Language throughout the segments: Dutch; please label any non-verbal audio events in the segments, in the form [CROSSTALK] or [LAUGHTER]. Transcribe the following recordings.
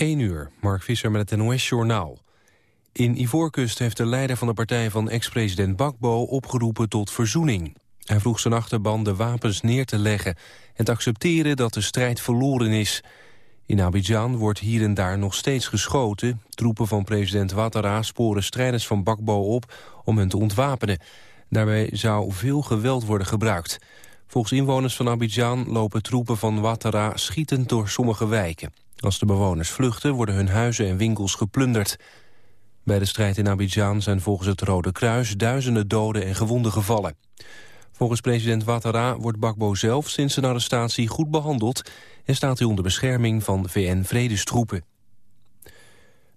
1 uur, Mark Visser met het NOS-journaal. In Ivoorkust heeft de leider van de partij van ex-president Bakbo opgeroepen tot verzoening. Hij vroeg zijn achterban de wapens neer te leggen en te accepteren dat de strijd verloren is. In Abidjan wordt hier en daar nog steeds geschoten. Troepen van president Ouattara sporen strijders van Bakbo op om hen te ontwapenen. Daarbij zou veel geweld worden gebruikt. Volgens inwoners van Abidjan lopen troepen van Ouattara schietend door sommige wijken. Als de bewoners vluchten worden hun huizen en winkels geplunderd. Bij de strijd in Abidjan zijn volgens het Rode Kruis duizenden doden en gewonden gevallen. Volgens president Ouattara wordt Bakbo zelf sinds zijn arrestatie goed behandeld... en staat hij onder bescherming van VN-vredestroepen.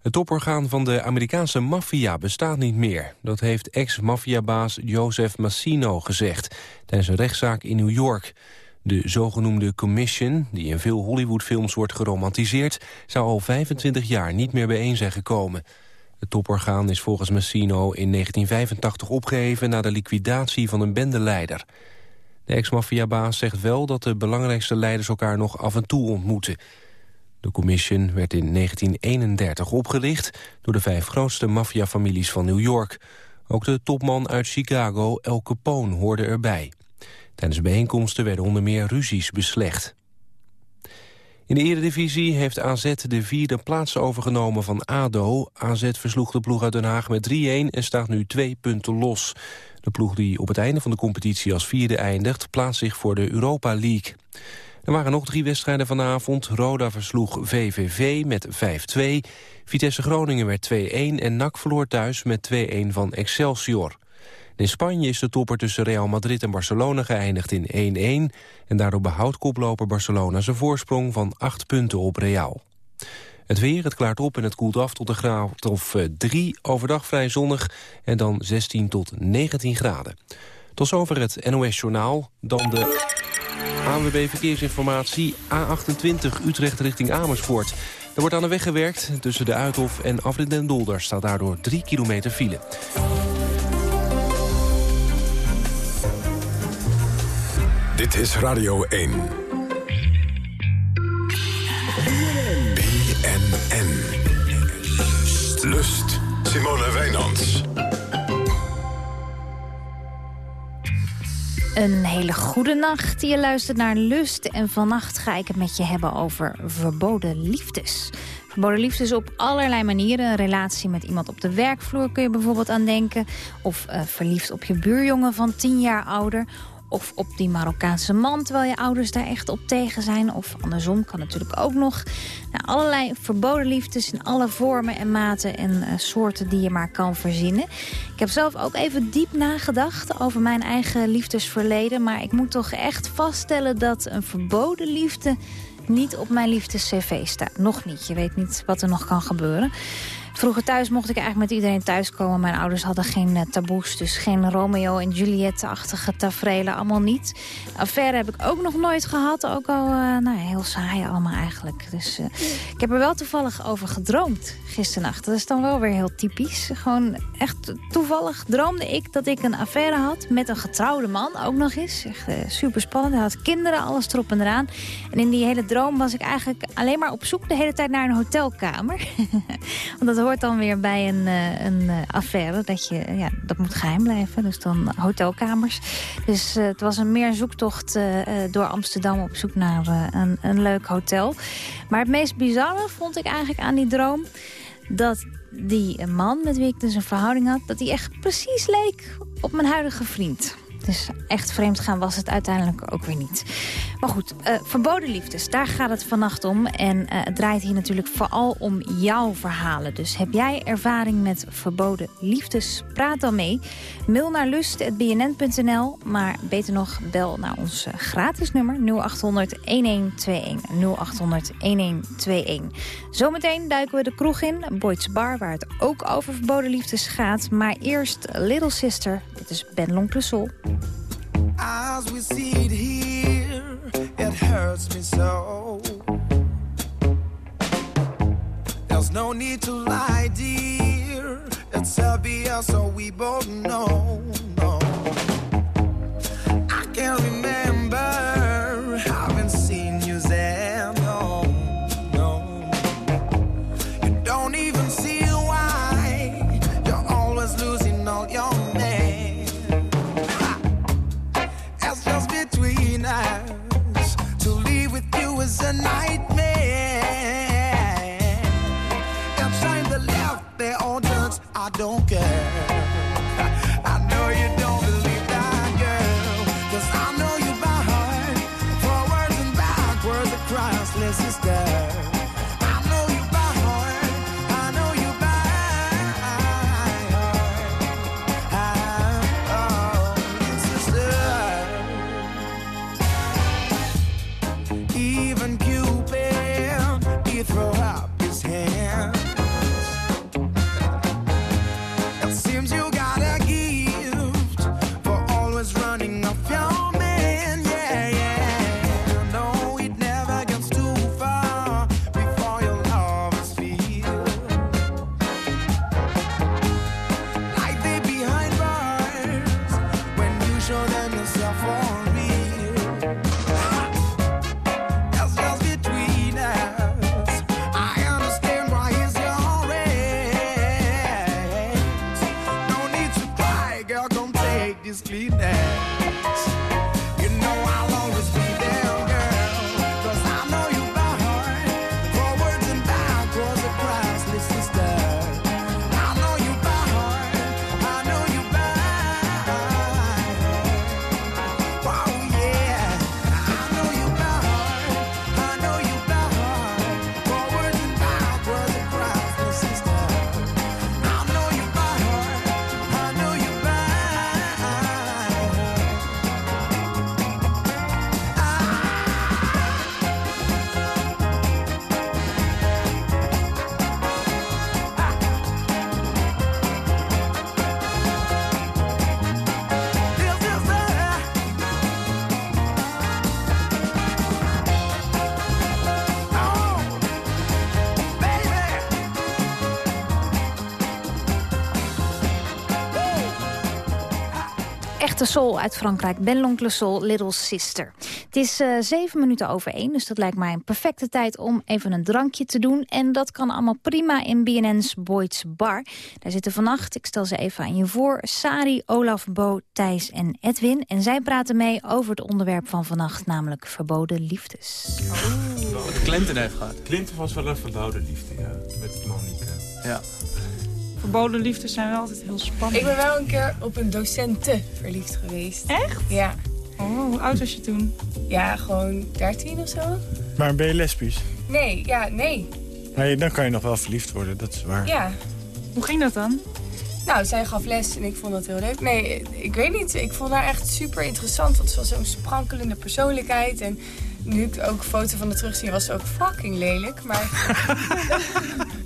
Het toporgaan van de Amerikaanse maffia bestaat niet meer. Dat heeft ex-maffiabaas Joseph Massino gezegd... tijdens een rechtszaak in New York. De zogenoemde Commission, die in veel Hollywoodfilms wordt geromantiseerd... zou al 25 jaar niet meer bijeen zijn gekomen. Het toporgaan is volgens Massino in 1985 opgeheven... na de liquidatie van een bendeleider. De ex-maffiabaas zegt wel dat de belangrijkste leiders elkaar nog af en toe ontmoeten... De commission werd in 1931 opgericht door de vijf grootste maffiafamilies van New York. Ook de topman uit Chicago, El Capone, hoorde erbij. Tijdens bijeenkomsten werden onder meer ruzies beslecht. In de eredivisie heeft AZ de vierde plaats overgenomen van ADO. AZ versloeg de ploeg uit Den Haag met 3-1 en staat nu twee punten los. De ploeg die op het einde van de competitie als vierde eindigt... plaatst zich voor de Europa League. Er waren nog drie wedstrijden vanavond. Roda versloeg VVV met 5-2. Vitesse Groningen werd 2-1 en NAC verloor thuis met 2-1 van Excelsior. In Spanje is de topper tussen Real Madrid en Barcelona geëindigd in 1-1... en daardoor behoudt koploper Barcelona zijn voorsprong van 8 punten op Real. Het weer, het klaart op en het koelt af tot een graad of 3. Overdag vrij zonnig en dan 16 tot 19 graden. Tot zover het NOS Journaal. Dan de ANWB Verkeersinformatie, A28 Utrecht richting Amersfoort. Er wordt aan de weg gewerkt. Tussen de Uithof en Afrit den Dolder staat daardoor 3 kilometer file. Dit is Radio 1. BNN. Lust. Simone Wijnands. Een hele goede nacht. Je luistert naar Lust en vannacht ga ik het met je hebben over verboden liefdes. Verboden liefdes op allerlei manieren. Een relatie met iemand op de werkvloer kun je bijvoorbeeld aan denken. Of uh, verliefd op je buurjongen van tien jaar ouder. Of op die Marokkaanse man, terwijl je ouders daar echt op tegen zijn. Of andersom kan natuurlijk ook nog. Nou, allerlei verboden liefdes in alle vormen en maten en uh, soorten die je maar kan verzinnen. Ik heb zelf ook even diep nagedacht over mijn eigen liefdesverleden. Maar ik moet toch echt vaststellen dat een verboden liefde niet op mijn liefdes-cv staat. Nog niet. Je weet niet wat er nog kan gebeuren. Vroeger thuis mocht ik eigenlijk met iedereen thuiskomen. Mijn ouders hadden geen uh, taboes, dus geen Romeo en Juliet-achtige tafereelen, allemaal niet. Affaire heb ik ook nog nooit gehad, ook al uh, nou, heel saai allemaal eigenlijk. Dus uh, ik heb er wel toevallig over gedroomd gisternacht. Dat is dan wel weer heel typisch. Gewoon echt toevallig droomde ik dat ik een affaire had met een getrouwde man, ook nog eens. Echt super spannend. Hij had kinderen, alles erop en eraan. En in die hele droom was ik eigenlijk alleen maar op zoek de hele tijd naar een hotelkamer. [LAUGHS] Want dat hoort dan weer bij een, uh, een uh, affaire. Dat, je, ja, dat moet geheim blijven. Dus dan hotelkamers. Dus uh, het was een meer zoektocht door Amsterdam op zoek naar een, een leuk hotel. Maar het meest bizarre vond ik eigenlijk aan die droom... dat die man met wie ik dus een verhouding had... dat hij echt precies leek op mijn huidige vriend. Dus echt vreemd gaan was het uiteindelijk ook weer niet. Maar goed, uh, verboden liefdes, daar gaat het vannacht om. En uh, het draait hier natuurlijk vooral om jouw verhalen. Dus heb jij ervaring met verboden liefdes? Praat dan mee. Mail naar lust.bnn.nl. Maar beter nog, bel naar ons uh, gratis nummer 0800 1121. 0800 1121. Zometeen duiken we de kroeg in, Boyd's Bar... waar het ook over verboden liefdes gaat. Maar eerst Little Sister, dit is Ben Lonclesol. As we see it here, it hurts me so. There's no need to lie, dear. It's obvious, so we both know. No. I can't remember It's a nightmare. I'm they all drugs, I don't care. Echte soul uit Frankrijk. Ben l'Oncle Soul, Little Sister. Het is eh, zeven minuten over één, dus dat lijkt mij een perfecte tijd om even een drankje te doen. En dat kan allemaal prima in BNN's Boyd's Bar. Daar zitten vannacht, ik stel ze even aan je voor, Sari, Olaf, Bo, Thijs en Edwin. En zij praten mee over het onderwerp van vannacht, namelijk verboden liefdes. Wat Clinton heeft gehad. Clinton was wel een verboden liefde, ja. Met Monique. Ja. Verboden liefdes zijn wel altijd heel spannend. Ik ben wel een keer op een docente verliefd geweest. Echt? Ja. Oh, hoe oud was je toen? Ja, gewoon 13 of zo. Maar ben je lesbisch? Nee, ja, nee. Nee, dan kan je nog wel verliefd worden, dat is waar. Ja. Hoe ging dat dan? Nou, zij gaf les en ik vond dat heel leuk. Nee, ik weet niet. Ik vond haar echt super interessant. Want ze was zo'n sprankelende persoonlijkheid. En nu ik ook een foto van haar terugzie, was ze ook fucking lelijk. Maar [LAUGHS]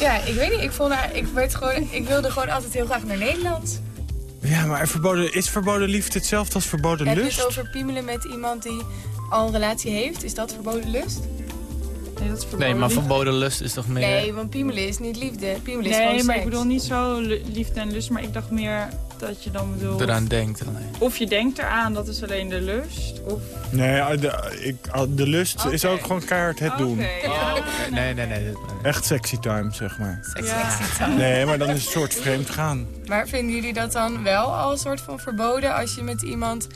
ja, ik weet niet. Ik, vond haar, ik, werd gewoon, ik wilde gewoon altijd heel graag naar Nederland. Ja, maar verboden, is verboden liefde hetzelfde als verboden Heb je lust? het over piemelen met iemand die al een relatie heeft? Is dat verboden lust? Nee, dat is verboden Nee, maar liefde. verboden lust is toch meer... Nee, want piemelen is niet liefde. Piemelen is Nee, maar ik bedoel niet zo li- liefde en lust, maar ik dacht meer dat je dan bedoelt... eraan denkt. alleen. Of je denkt eraan, dat is alleen de lust, of... Nee, de, ik, de lust is ook gewoon keihard het doen. Ja. Nee, nee, nee. Echt sexy time, zeg maar. Ja. seks, seks. Nee, maar dan is het een soort vreemd gaan. Maar vinden jullie dat dan wel al een soort van verboden als je met iemand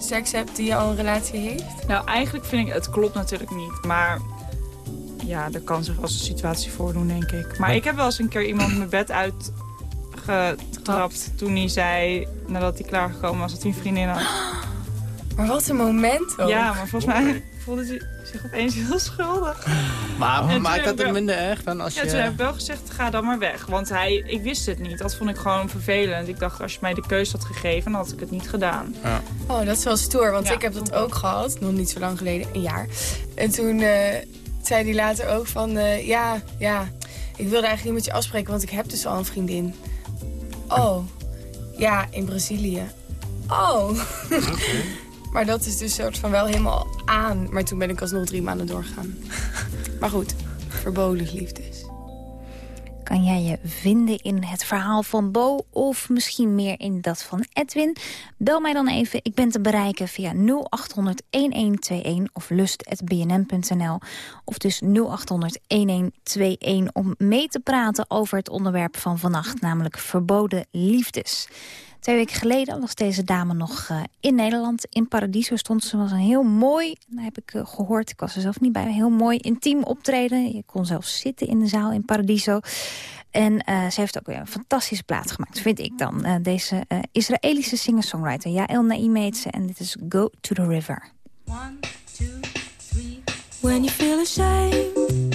seks hebt die al een relatie heeft? Nou, eigenlijk vind ik, het klopt natuurlijk niet, maar... Ja, er kan zich wel eens een situatie voordoen, denk ik. Maar ik heb wel eens een keer iemand mijn bed uitgetrapt toen hij zei, nadat hij klaargekomen was, dat hij een vriendin had. [GASPS] Maar wat een moment ook. Ja, maar volgens mij voelde hij zich opeens heel schuldig. Maar maakt dat wel- minder erg dan als Ja, je... toen heb ik wel gezegd, ga dan maar weg. Want hij, ik wist het niet. Dat vond ik gewoon vervelend. Ik dacht, als je mij de keuze had gegeven, dan had ik het niet gedaan. Oh, dat is wel stoer, want Ja, ik heb dat ook gehad. Nog niet zo lang geleden, een jaar. En toen eh, zei hij later ook van... eh, ja, ja, ik wilde eigenlijk niet met je afspreken, want ik heb dus al een vriendin. Oh, ja, in Brazilië. Oh. [LAUGHS] maar dat is dus soort van wel helemaal aan. Maar toen ben ik alsnog drie maanden doorgegaan. [LAUGHS] maar goed, verboden liefdes. Kan jij je vinden in het verhaal van Bo of misschien meer in dat van Edwin? Bel mij dan even. Ik ben te bereiken via 0800-1121 of lust.bnm.nl of dus 0800-1121 om mee te praten over het onderwerp van vannacht, namelijk verboden liefdes. Twee weken geleden was deze dame nog eh, in Nederland. In Paradiso stond ze. was een heel mooi, dat heb ik eh, gehoord, ik was er zelf niet bij... heel mooi intiem optreden. Je kon zelfs zitten in de zaal in Paradiso. En eh, ze heeft ook weer een fantastische plaat gemaakt, vind ik dan. Deze Israëlische singer-songwriter, Jael Naim heet ze. En dit is Go to the River. When you feel ashamed,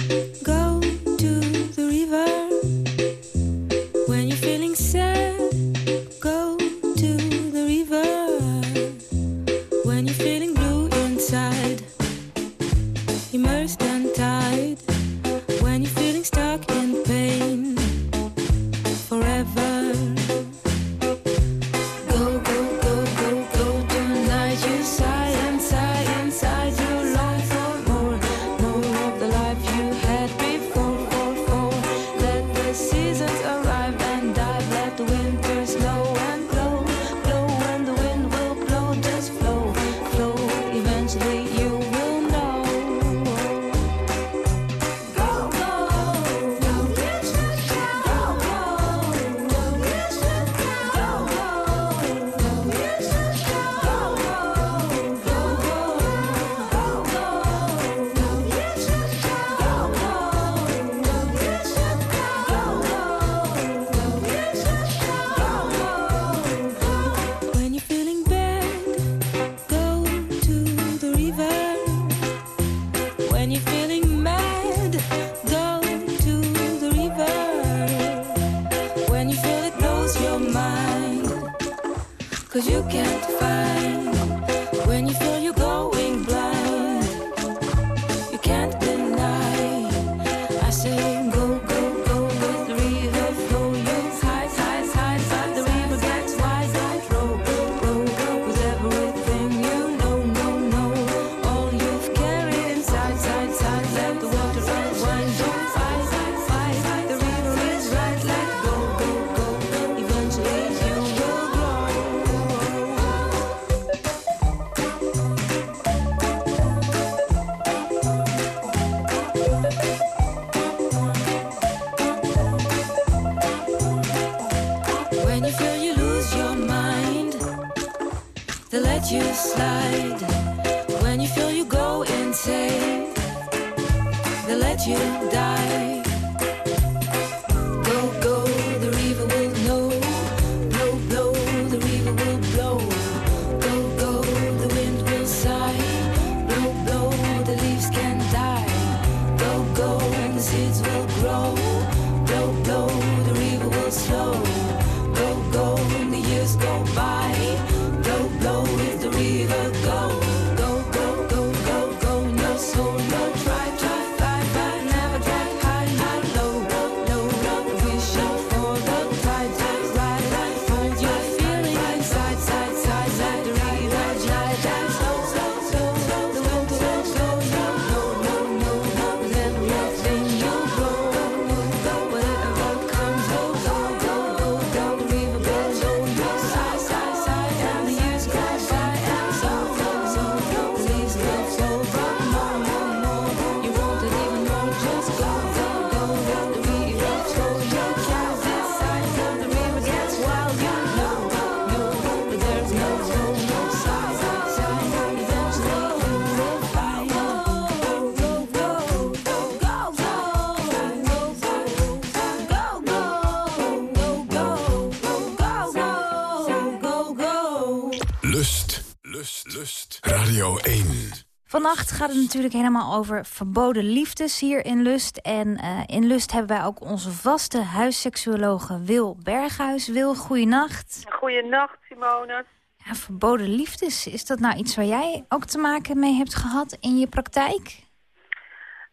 gaat het natuurlijk helemaal over verboden liefdes hier in Lust. En eh, in Lust hebben wij ook onze vaste huisseksuologe Wil Berghuis. Wil, goeienacht. Goeienacht, Simone. Ja, verboden liefdes, is dat nou iets waar jij ook te maken mee hebt gehad in je praktijk?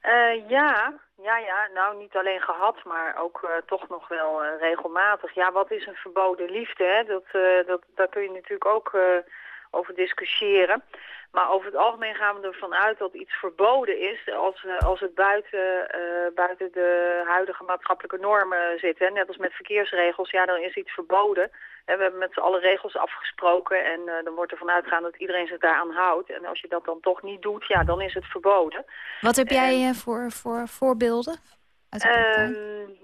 Eh, ja, ja, ja. Nou, niet alleen gehad, maar ook eh, toch nog wel regelmatig. Ja, wat is een verboden liefde? Hè? Dat, dat, daar kun je natuurlijk ook over discussiëren. Maar over het algemeen gaan we ervan uit dat iets verboden is als, eh, als het buiten, eh, buiten de huidige maatschappelijke normen zit. Hè. Net als met verkeersregels, ja, dan is iets verboden. En we hebben met z'n allen regels afgesproken en eh, dan wordt er vanuit gaan dat iedereen zich daaraan houdt. En als je dat dan toch niet doet, ja, dan is het verboden. Wat heb jij voor, voor voorbeelden? Ehm,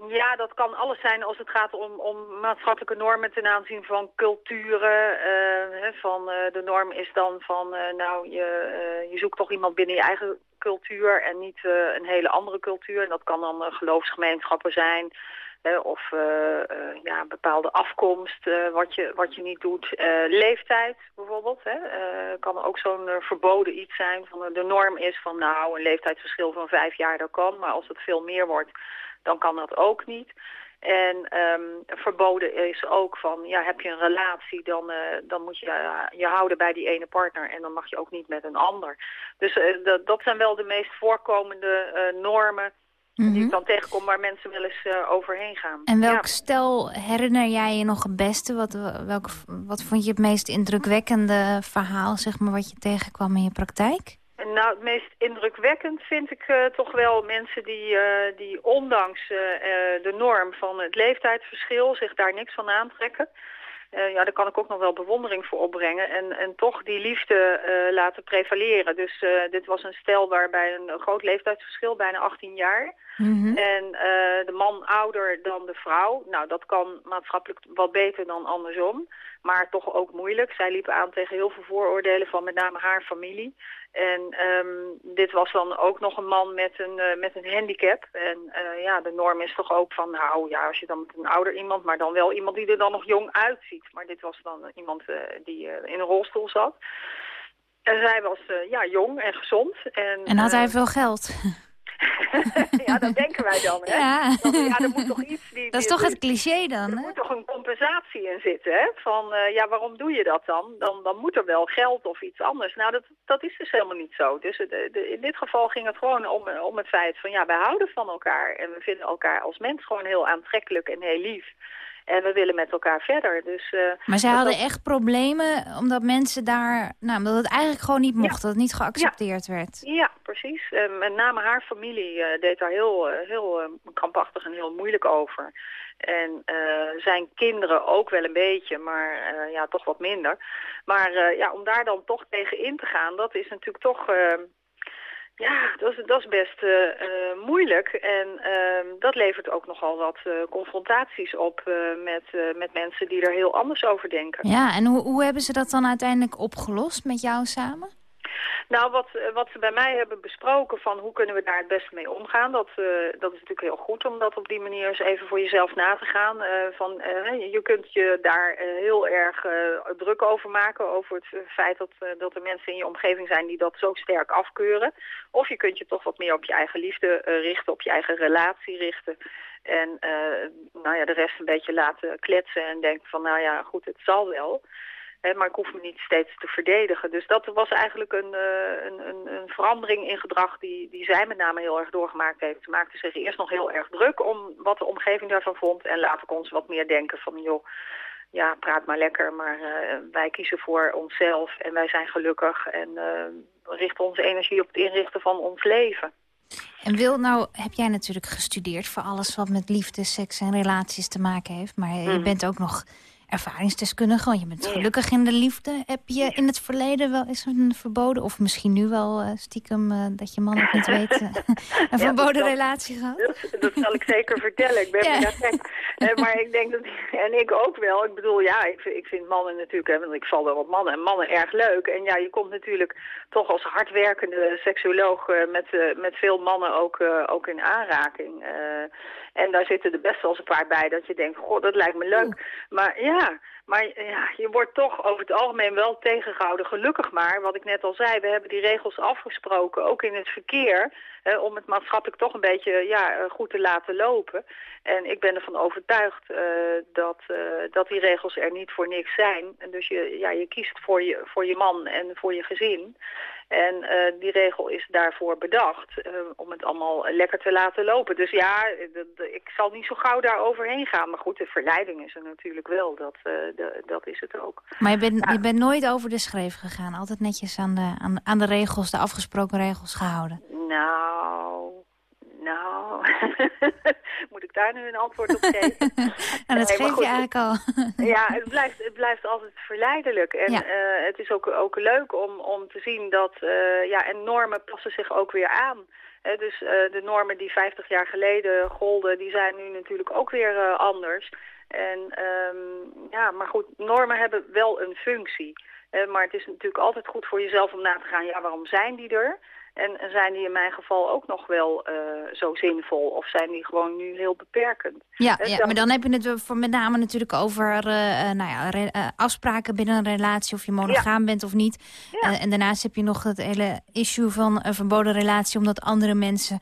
ja, dat kan alles zijn als het gaat om, om maatschappelijke normen ten aanzien van culturen. eh, hè, van, eh, de norm is dan van, eh, nou, je, eh, je zoekt toch iemand binnen je eigen cultuur en niet een hele andere cultuur. En dat kan dan geloofsgemeenschappen zijn. Of eh, eh, ja, een bepaalde afkomst, eh, wat, je, wat je niet doet. Leeftijd bijvoorbeeld, hè, kan ook zo'n verboden iets zijn. Van, de norm is van nou, een leeftijdsverschil van vijf jaar, dat kan. Maar als het veel meer wordt, dan kan dat ook niet. En ehm, verboden is ook van, ja, heb je een relatie, dan, dan moet je je houden bij die ene partner en dan mag je ook niet met een ander. Dus dat, dat zijn wel de meest voorkomende die ik dan tegenkom waar mensen wel eens eh, overheen gaan. Mhm. En welk Ja. stel herinner jij je nog het beste? Wat, welk, wat vond je het meest indrukwekkende verhaal, zeg maar, wat je tegenkwam in je praktijk? Nou, het meest indrukwekkend vind ik eh, toch wel mensen die, eh, die ondanks de norm van het leeftijdsverschil zich daar niks van aantrekken. Eh, ja, daar kan ik ook nog wel bewondering voor opbrengen. En, en toch die liefde eh, laten prevaleren. Dus eh, dit was een stel waarbij een groot leeftijdsverschil, bijna 18 jaar. En eh, de man ouder dan de vrouw. Nou, dat kan maatschappelijk wat beter dan andersom. Maar toch ook moeilijk. Zij liep aan tegen heel veel vooroordelen van met name haar familie. En ehm, dit was dan ook nog een man met een, eh, met een handicap. En eh, ja, de norm is toch ook van, nou ja, als je dan met een ouder iemand... maar dan wel iemand die er dan nog jong uitziet. Maar dit was dan iemand eh, die in een rolstoel zat. En zij was ja, jong en gezond. En, En had hij veel geld? [LAUGHS] ja, dat denken wij dan, hè? Ja. Dat, ja, er moet toch iets... Die, Dat is toch het cliché dan, er hè? moet toch een compensatie in zitten, hè? Van, eh, ja, waarom doe je dat dan? dan? Dan moet er wel geld of iets anders. Nou, dat, dat is dus helemaal niet zo. Dus eh, de- in dit geval ging het gewoon om, om het feit van, ja, wij houden van elkaar. En we vinden elkaar als mens gewoon heel aantrekkelijk en heel lief. En we willen met elkaar verder. Dus, eh, Maar zij dat- hadden echt problemen omdat mensen daar... Nou, omdat het eigenlijk gewoon niet mocht, dat het niet geaccepteerd werd. Ja, precies. Met name haar familie eh, deed daar heel, eh, heel eh, krampachtig en heel moeilijk over. En zijn kinderen ook wel een beetje, maar ja, toch wat minder. Maar ja, om daar dan toch tegen in te gaan, dat is natuurlijk toch... ja, dat is, best eh, eh, moeilijk. En ehm, dat levert ook nogal wat eh, confrontaties op met, met mensen die er heel anders over denken. Ja, en hoe, hoe hebben ze dat dan uiteindelijk opgelost met jou samen? Nou, wat, eh, wat ze bij mij hebben besproken van hoe kunnen we daar het beste mee omgaan, dat, eh, dat is natuurlijk heel goed om dat op die manier eens even voor jezelf na te gaan. Eh, van, je kunt je daar heel erg druk over maken, over het feit dat, dat er mensen in je omgeving zijn die dat zo sterk afkeuren. Of je kunt je toch wat meer op je eigen liefde richten, op je eigen relatie richten. En nou ja, de rest een beetje laten kletsen en denken van nou ja, goed, het zal wel. Hè, maar ik hoef me niet steeds te verdedigen. Dus dat was eigenlijk een, eh, een, een, een verandering in gedrag die, die zij met name heel erg doorgemaakt heeft. Ze maakte zich eerst nog heel erg druk om wat de omgeving daarvan vond. En later kon ze wat meer denken van joh, ja, praat maar lekker. Maar eh, wij kiezen voor onszelf en wij zijn gelukkig. En eh, richten onze energie op het inrichten van ons leven. En Wil, nou heb jij natuurlijk gestudeerd voor alles wat met liefde, seks en relaties te maken heeft. Maar je Mhm. bent ook nog ervaringsdeskundige, want je bent gelukkig in de liefde. Heb je in het verleden wel eens een verboden, of misschien nu wel eh, stiekem eh, dat je man ook niet weet, eh, [LAUGHS] een Ja, verboden relatie gehad? Dat, dat zal ik zeker vertellen. Ik ben daar [LAUGHS] maar ik denk dat, en ik ook wel. Ik bedoel, ja, ik, vind- ik vind mannen natuurlijk, hè, want ik val wel wat mannen en mannen erg leuk. En ja, je komt natuurlijk toch als hardwerkende seksuoloog eh, met, eh, met veel mannen ook, eh, ook in aanraking. Eh, en daar zitten er best wel eens een paar bij dat je denkt, goh, dat lijkt me leuk. Maar ja, maar ja, je wordt toch over het algemeen wel tegengehouden. Gelukkig maar, wat ik net al zei, we hebben die regels afgesproken, ook in het verkeer, eh, om het maatschappelijk toch een beetje ja, eh, goed te laten lopen. En ik ben ervan overtuigd eh, dat, eh, dat die regels er niet voor niks zijn. En dus je, ja, je kiest voor je, voor je man en voor je gezin. En eh, die regel is daarvoor bedacht eh, om het allemaal lekker te laten lopen. Dus ja, ik zal niet zo gauw daar overheen gaan. Maar goed, de verleiding is er natuurlijk wel. Dat, eh, de- dat is het ook. Maar je bent, je bent nooit over de schreef gegaan. Altijd netjes aan de, aan, aan de regels, de afgesproken regels gehouden. Nou, nou, [LAUGHS] moet ik daar nu een antwoord op geven? [LAUGHS] En dat Nee, geef je eigenlijk al. [LAUGHS] Ja, het blijft, het blijft altijd verleidelijk. En Ja. eh, het is ook, ook leuk om, om te zien dat... eh, ja, en normen passen zich ook weer aan. Hè, dus eh, de normen die 50 jaar geleden golden, die zijn nu natuurlijk ook weer anders. En ehm, ja, maar goed, normen hebben wel een functie. Maar het is natuurlijk altijd goed voor jezelf om na te gaan, ja, waarom zijn die er? En, zijn die in mijn geval ook nog wel eh, zo zinvol? Of zijn die gewoon nu heel beperkend? Ja, ja, dan- maar dan heb je het voor met name natuurlijk over eh, eh, nou ja, re- eh, afspraken binnen een relatie... of je monogaam bent of niet. En daarnaast heb je nog het hele issue van een verboden relatie... omdat andere mensen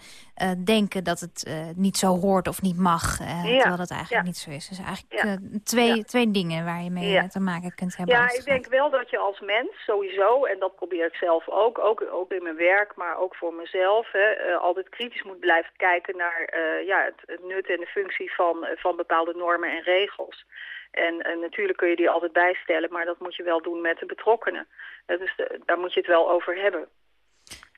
denken dat het niet zo hoort of niet mag. Terwijl dat eigenlijk niet zo is. Dus eigenlijk twee, twee dingen waar je mee te maken kunt hebben. Ja, ik denk wel dat je als mens sowieso, en dat probeer ik zelf ook, ook, ook in mijn werk, maar ook voor mezelf, hè, altijd kritisch moet blijven kijken naar ja, het, het nut en de functie van, eh, van bepaalde normen en regels. En eh, natuurlijk kun je die altijd bijstellen, maar dat moet je wel doen met de betrokkenen. Eh, dus de- daar moet je het wel over hebben.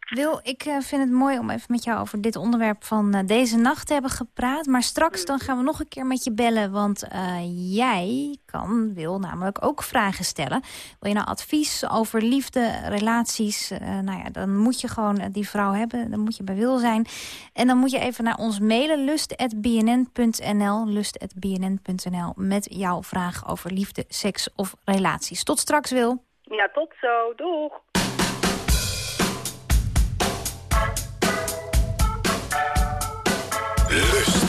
Wil, ik eh, vind het mooi om even met jou over dit onderwerp van eh, deze nacht te hebben gepraat. Maar straks dan gaan we nog een keer met je bellen. Want eh, jij kan, wil namelijk ook vragen stellen. Wil je nou advies over liefde, relaties? nou ja, dan moet je gewoon die vrouw hebben. Dan moet je bij Wil zijn. En dan moet je even naar ons mailen. lust.bnn.nl lust.bnn.nl met jouw vraag over liefde, seks of relaties. Tot straks, Wil. Ja, tot zo. Doeg! Lust.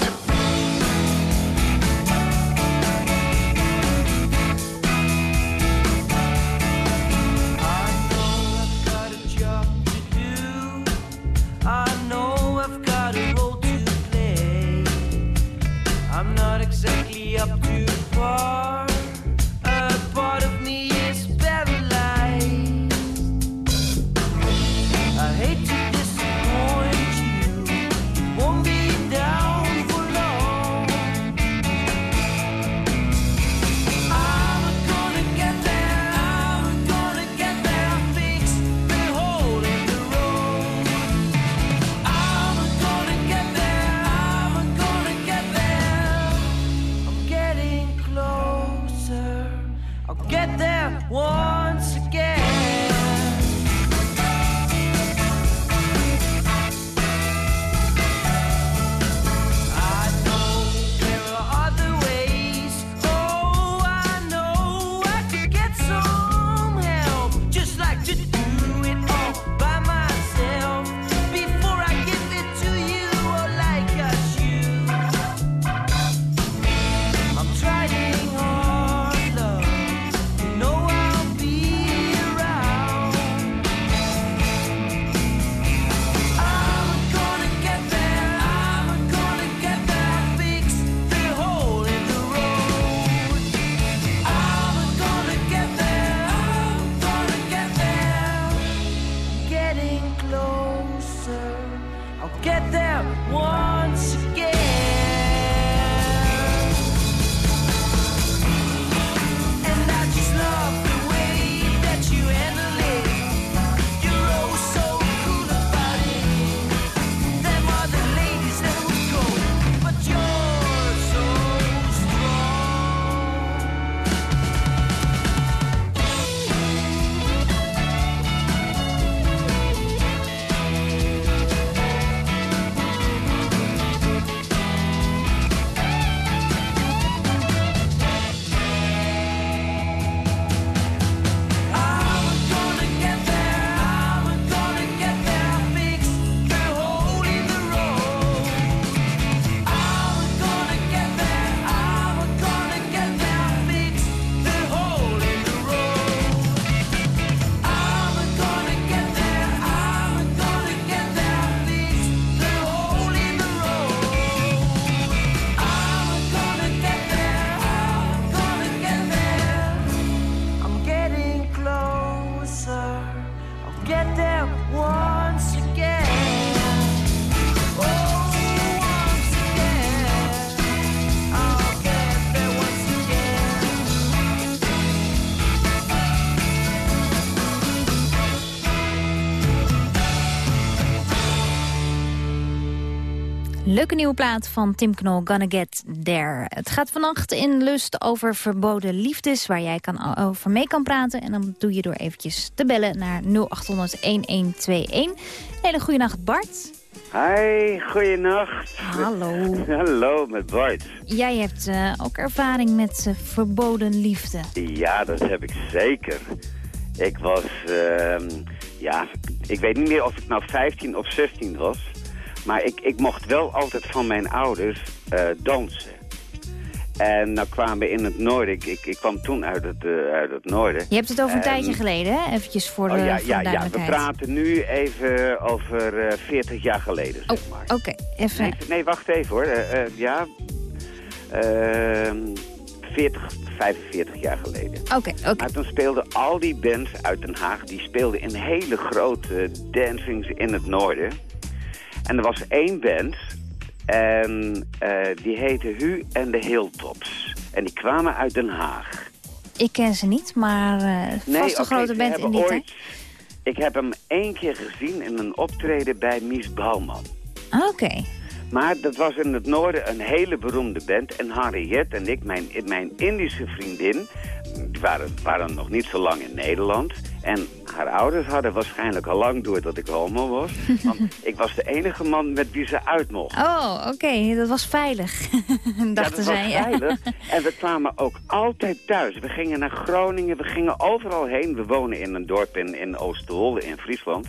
Leuke nieuwe plaat van Tim Knol, Gonna Get There. Het gaat vannacht in Lust over verboden liefdes... waar jij kan, over mee kan praten. En dan doe je door eventjes te bellen naar 0800-1121. Hele goede nacht, Bart. Hi, goeienacht. Hallo. [LAUGHS] Hallo, met Bart. Jij hebt eh, ook ervaring met eh, verboden liefde. Ja, dat heb ik zeker. Ik was, ehm, ja, ik weet niet meer of ik nou 15 of 16 was. Maar ik, ik mocht wel altijd van mijn ouders eh, dansen. En nou kwamen we in het noorden, ik, ik, ik kwam toen uit het, eh, uit het noorden. Je hebt het over een En- tijdje geleden, hè? Eventjes voor de, Oh, ja, de ja, ja, we praten nu even over eh 40 jaar geleden, zeg maar. Oké, even... Nee, nee, wacht even hoor. Eh, eh, ja, ehm 40, 45 jaar geleden. Oké, oké. Maar toen speelden al die bands uit Den Haag... die speelden in hele grote dancings in het noorden. En er was één band... en eh, die heette Hu en de Hilltops. En die kwamen uit Den Haag. Ik ken ze niet, maar eh vast een oké, grote band in die tijd. Ik heb hem één keer gezien in een optreden bij Mies Bouwman. Ah, Oké. Maar dat was in het noorden een hele beroemde band. En Harriet en ik, mijn, mijn Indische vriendin... die waren, waren nog niet zo lang in Nederland. En haar ouders hadden waarschijnlijk al lang door dat ik homo was. [LAUGHS] Want ik was de enige man met wie ze uit mocht. Oh, oké. Dat was veilig, [LAUGHS] Ja, dachten dat zij. was ja. veilig. [LAUGHS] En we kwamen ook altijd thuis. We gingen naar Groningen, we gingen overal heen. We wonen in een dorp in, in Oosterwolde in Friesland.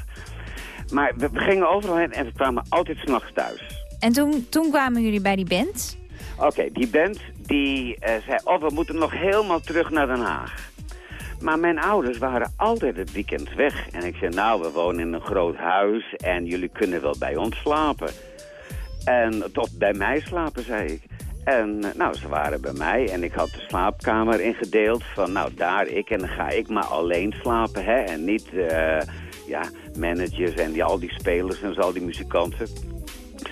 Maar we, we gingen overal heen en we kwamen altijd s'nachts thuis. En toen, toen kwamen jullie bij die band. Oké, die band die eh, zei, oh, we moeten nog helemaal terug naar Den Haag. Maar mijn ouders waren altijd het weekend weg. En ik zei, nou, we wonen in een groot huis en jullie kunnen wel bij ons slapen. En tot bij mij slapen, zei ik. En eh, nou, ze waren bij mij en ik had de slaapkamer ingedeeld van, nou, daar ik. En dan ga ik maar alleen slapen, hè. En niet, eh, ja, managers en die, al die spelers en zo, al die muzikanten.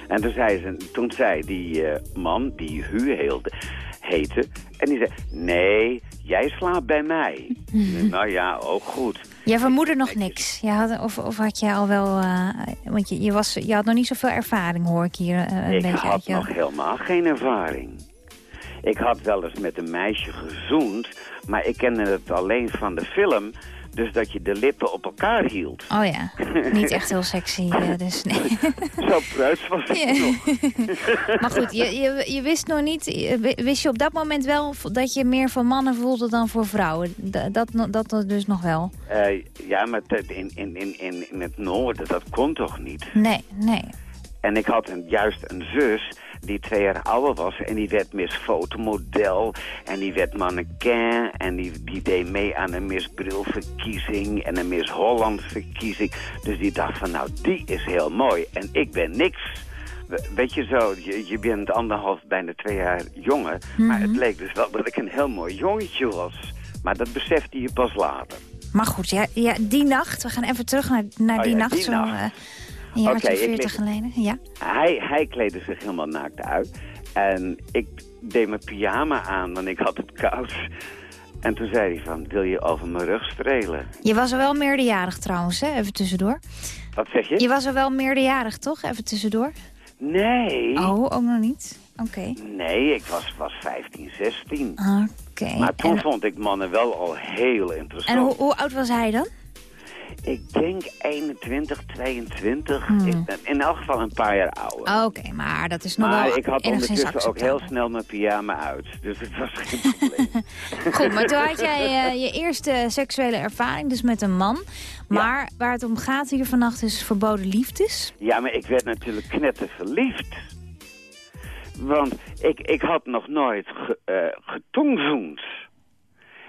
En toen zei, ze, toen zei die eh, man, die Hu heelde, heette, en die zei, nee, jij slaapt bij mij. [LAUGHS] nou ja, ook goed. Jij vermoedde nog niks. Je had, of, of had je al wel... eh, want je, je, was, je had nog niet zoveel ervaring, hoor ik hier eh, een ik beetje had uit je... nog helemaal geen ervaring. Ik had wel eens met een meisje gezoend, maar ik kende het alleen van de film. Dus dat je de lippen op elkaar hield. Oh ja, niet echt heel sexy, [LAUGHS] eh, dus nee. Zo pruits was Ja. nog. [LAUGHS] Maar goed, je, je, je wist nog niet... Wist je op dat moment wel dat je meer van mannen voelde dan voor vrouwen? Dat, dat, dat dus nog wel? Eh, ja, maar in, in, in, in, in het noorden, dat kon toch niet? Nee, nee. En ik had een, juist een zus die twee jaar ouder was. En die werd Miss Fotomodel. En die werd mannequin. En die, die deed mee aan een Miss Brilverkiezing. En een Miss Holland verkiezing. Dus die dacht van nou, die is heel mooi. En ik ben niks. We- Weet je zo, je, je bent anderhalf, bijna twee jaar jonger. Maar het leek dus wel dat ik een heel mooi jongetje was. Maar dat besefte je pas later. Maar goed, ja, ja, die nacht, we gaan even terug naar, naar Oh die ja, nacht. die zo, nacht. Een jaar ik 40 lig- geleden. Ja. Hij, hij kleedde zich helemaal naakt uit. En ik deed mijn pyjama aan, want ik had het koud. En toen zei hij van, wil je over mijn rug strelen? Je was er wel meerderjarig trouwens, hè? even tussendoor. Wat zeg je? Je was er wel meerderjarig, toch? Even tussendoor. Nee. Oh, ook nog niet? Oké. Nee, ik was, was 15, 16. Oké. Maar toen En, vond ik mannen wel al heel interessant. en hoe, hoe oud was hij dan? Ik denk 21, 22. Hmm. Ik ben in elk geval een paar jaar ouder. Oké, maar dat is nog maar wel ik had ondertussen ook heel snel mijn pyjama uit. Dus het was geen probleem. [LAUGHS] Goed, maar toen had jij eh, je eerste seksuele ervaring, dus met een man. Maar waar het om gaat hier vannacht is verboden liefdes. Ja, maar ik werd natuurlijk knetter verliefd. Want ik, ik had nog nooit ge, eh, getongzoend.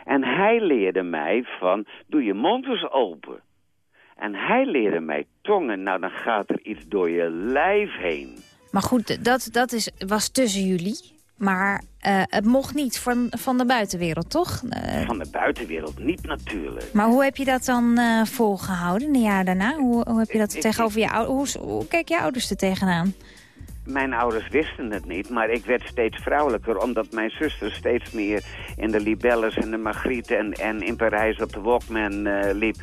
En hij leerde mij van, doe je mond eens open. En hij leerde mij tongen, nou dan gaat er iets door je lijf heen. Maar goed, dat, dat is, was tussen jullie. Maar eh, het mocht niet van, van de buitenwereld, toch? Eh, Van de buitenwereld niet natuurlijk. maar hoe heb je dat dan eh, volgehouden, een jaar daarna? Hoe, hoe heb je dat Ik- tegenover je ouders? Hoe, hoe kijk je ouders er tegenaan? Mijn ouders wisten het niet, maar ik werd steeds vrouwelijker... omdat mijn zuster steeds meer in de libelles en de Margriet... en, en in Parijs op de Walkman eh, liep.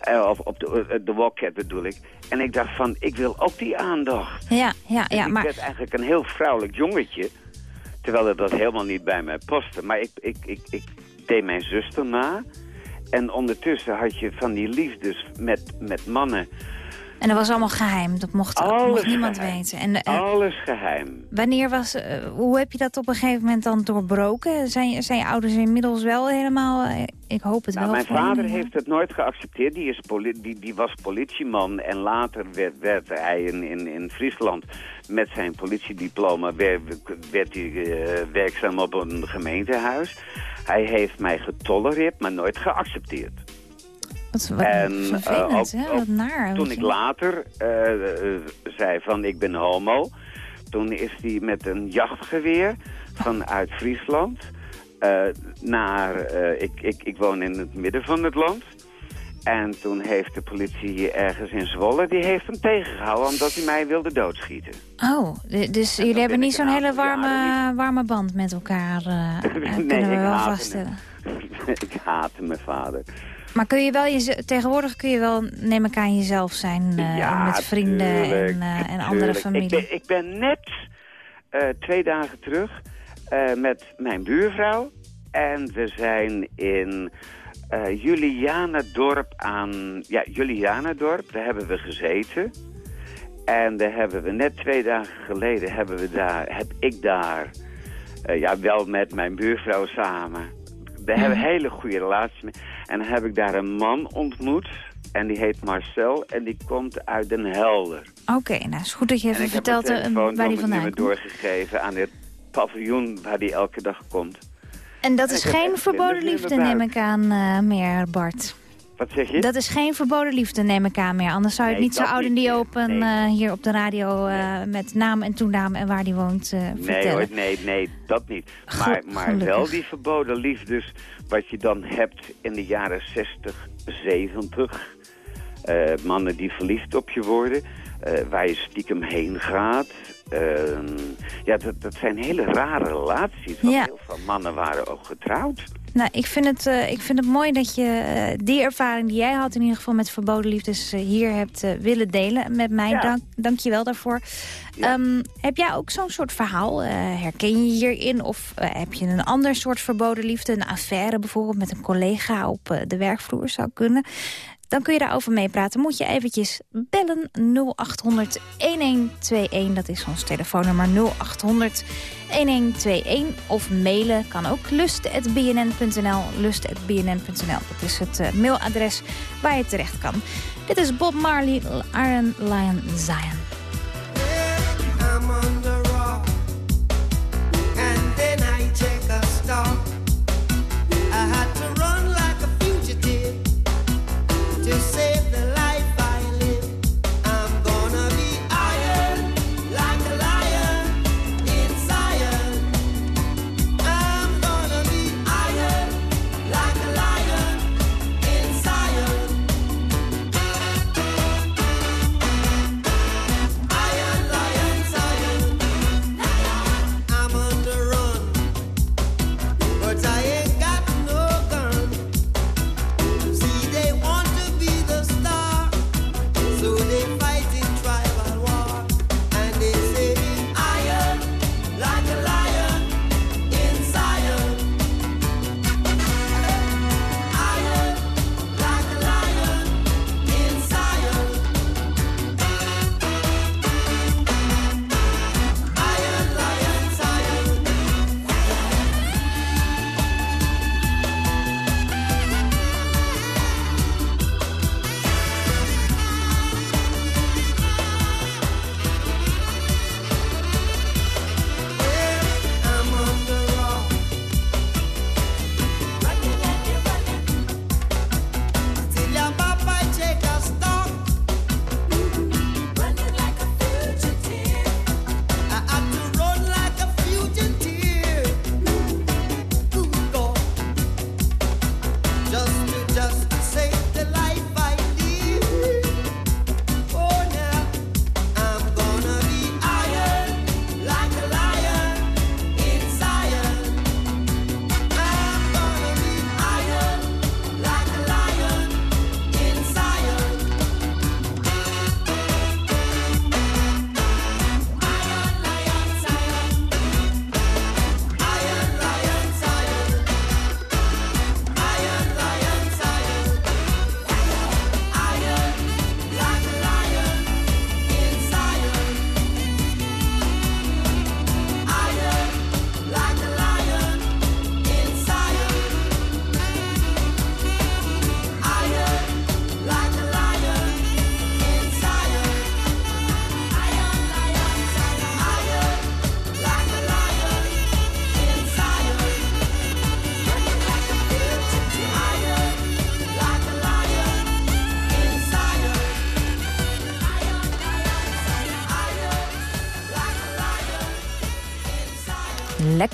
Eh, of op de, eh, de Walkcat bedoel ik. En ik dacht van, ik wil ook die aandacht. Ja, ja, En ja, ik maar... werd eigenlijk een heel vrouwelijk jongetje. Terwijl het dat helemaal niet bij mij paste. Maar ik, ik, ik, ik deed mijn zuster na. En ondertussen had je van die liefdes met, met mannen... En dat was allemaal geheim. Dat mocht, dat Alles mocht niemand geheim. weten. En, en Alles geheim. wanneer was, eh, hoe heb je dat op een gegeven moment dan doorbroken? Zijn, zijn je ouders inmiddels wel helemaal... eh, ik hoop het Nou, wel. mijn vader heeft het nooit geaccepteerd. Die, is die, die was politieman en later werd, werd hij in, in, in Friesland met zijn politiediploma werd, werd hij, eh, werkzaam op een gemeentehuis. Hij heeft mij getolereerd, maar nooit geaccepteerd. Wat, wat En, eh, ook- hè? Wat naar. Toen ik later eh, eh, zei van ik ben homo, toen is hij met een jachtgeweer vanuit Friesland naar, ik, ik, ik woon in het midden van het land. En toen heeft de politie hier ergens in Zwolle, die heeft hem tegengehouden omdat hij mij wilde doodschieten. Oh, dus jullie hebben niet zo'n hele warme, warme band met elkaar, eh, [LAUGHS] eh, kunnen we ik wel vaststellen. [LAUGHS] ik haatte mijn vader. Maar kun je wel je, tegenwoordig kun je wel, neem ik aan, jezelf zijn eh, Ja, met vrienden tuurlijk, en, eh, en andere familie. Ik ben, ik ben net eh, twee dagen terug met mijn buurvrouw. En we zijn in Julianadorp aan... Ja, Julianadorp, daar hebben we gezeten. En daar hebben we net twee dagen geleden hebben we daar, heb ik daar... ja, wel met mijn buurvrouw samen. We hebben een hele goede relatie mee. En dan heb ik daar een man ontmoet. En die heet Marcel. En die komt uit Den Helder. Oké, nou is goed dat je En even ik heb vertelt eh, waar die vandaan komt. doorgegeven aan het paviljoen waar die elke dag komt. En dat En is ik heb geen verboden liefde, neem ik aan, eh, meer, Bart. Wat zeg je? Dat is geen verboden liefde, neem ik aan meer. Anders zou je het Nee, niet zo oud en die open eh, hier op de radio eh, met naam en toenaam en waar die woont eh, Nee vertellen. hoor, nee, nee, dat niet. Maar, maar wel die verboden liefdes wat je dan hebt in de jaren 60, 70. Eh, mannen die verliefd op je worden, waar je stiekem heen gaat. Ehm, ja, dat, dat zijn hele rare relaties. Want Ja. heel veel mannen waren ook getrouwd. Nou, ik vind, het, eh, ik vind het mooi dat je eh, die ervaring die jij had... in ieder geval met verboden liefdes eh, hier hebt willen delen met mij. Ja. Dank, dank je wel daarvoor. Ehm, heb jij ook zo'n soort verhaal? Herken je hierin? Of heb je een ander soort verboden liefde? Een affaire bijvoorbeeld met een collega op de werkvloer zou kunnen? Dan kun je daarover meepraten. Moet je eventjes bellen 0800 1121. Dat is ons telefoonnummer 0800 1121. Of mailen kan ook lust.bnn.nl. Lust.bnn.nl. Dat is het eh, mailadres waar je terecht kan. Dit is Bob Marley, Iron Lion Zion. To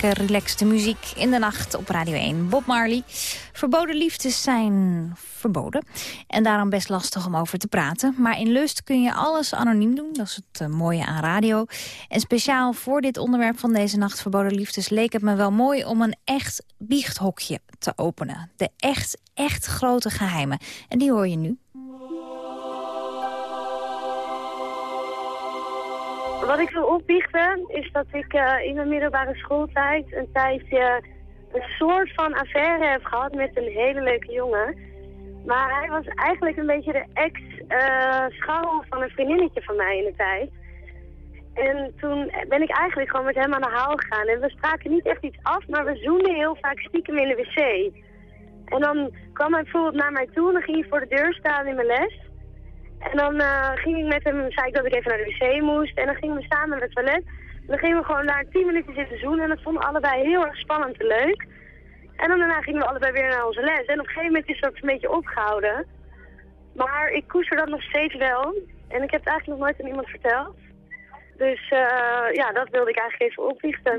Lekker relaxte muziek in de nacht op Radio 1. Bob Marley. Verboden liefdes zijn verboden. En daarom best lastig om over te praten. Maar in Lust kun je alles anoniem doen. Dat is het eh, mooie aan radio. En speciaal voor dit onderwerp van deze nacht Verboden liefdes... leek het me wel mooi om een echt biechthokje te openen. De echt, echt grote geheimen. En die hoor je nu. Wat ik wil opbiechten is dat ik eh, in mijn middelbare schooltijd een tijdje een soort van affaire heb gehad met een hele leuke jongen. Maar hij was eigenlijk een beetje de ex-schouw van een vriendinnetje van mij in de tijd. En toen ben ik eigenlijk gewoon met hem aan de haal gegaan. En we spraken niet echt iets af, maar we zoenden heel vaak stiekem in de wc. En dan kwam hij bijvoorbeeld naar mij toe en dan ging hij voor de deur staan in mijn les. En dan eh, ging ik met hem, zei ik dat ik even naar de wc moest. En dan gingen we samen naar het toilet. En dan gingen we gewoon daar tien minuten zitten zoenen. En dat vonden allebei heel erg spannend en leuk. En dan daarna gingen we allebei weer naar onze les. En op een gegeven moment is dat een beetje opgehouden. Maar ik koester dat nog steeds wel. En ik heb het eigenlijk nog nooit aan iemand verteld. Dus eh, ja, dat wilde ik eigenlijk even oplichten.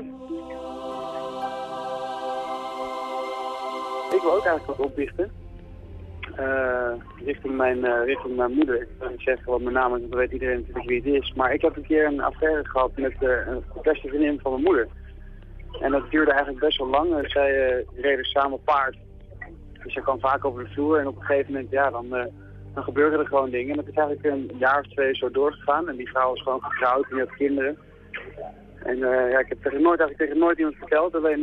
Ik wil ook eigenlijk wat opdichten. Eh, richting, mijn, eh, richting mijn moeder. Ik zeggen wat mijn naam want dan weet iedereen natuurlijk wie het is. Maar ik heb een keer een affaire gehad met eh, een beste vriendin van mijn moeder. En dat duurde eigenlijk best wel lang. Zij reden samen paard. Dus zij kwam vaak over de vloer. En op een gegeven moment, ja, dan, dan gebeurden er gewoon dingen. En dat is eigenlijk een jaar of twee zo doorgegaan. En die vrouw was gewoon getrouwd en die had kinderen. En ja, ik heb tegen nooit, eigenlijk tegen nooit iemand verteld. Alleen,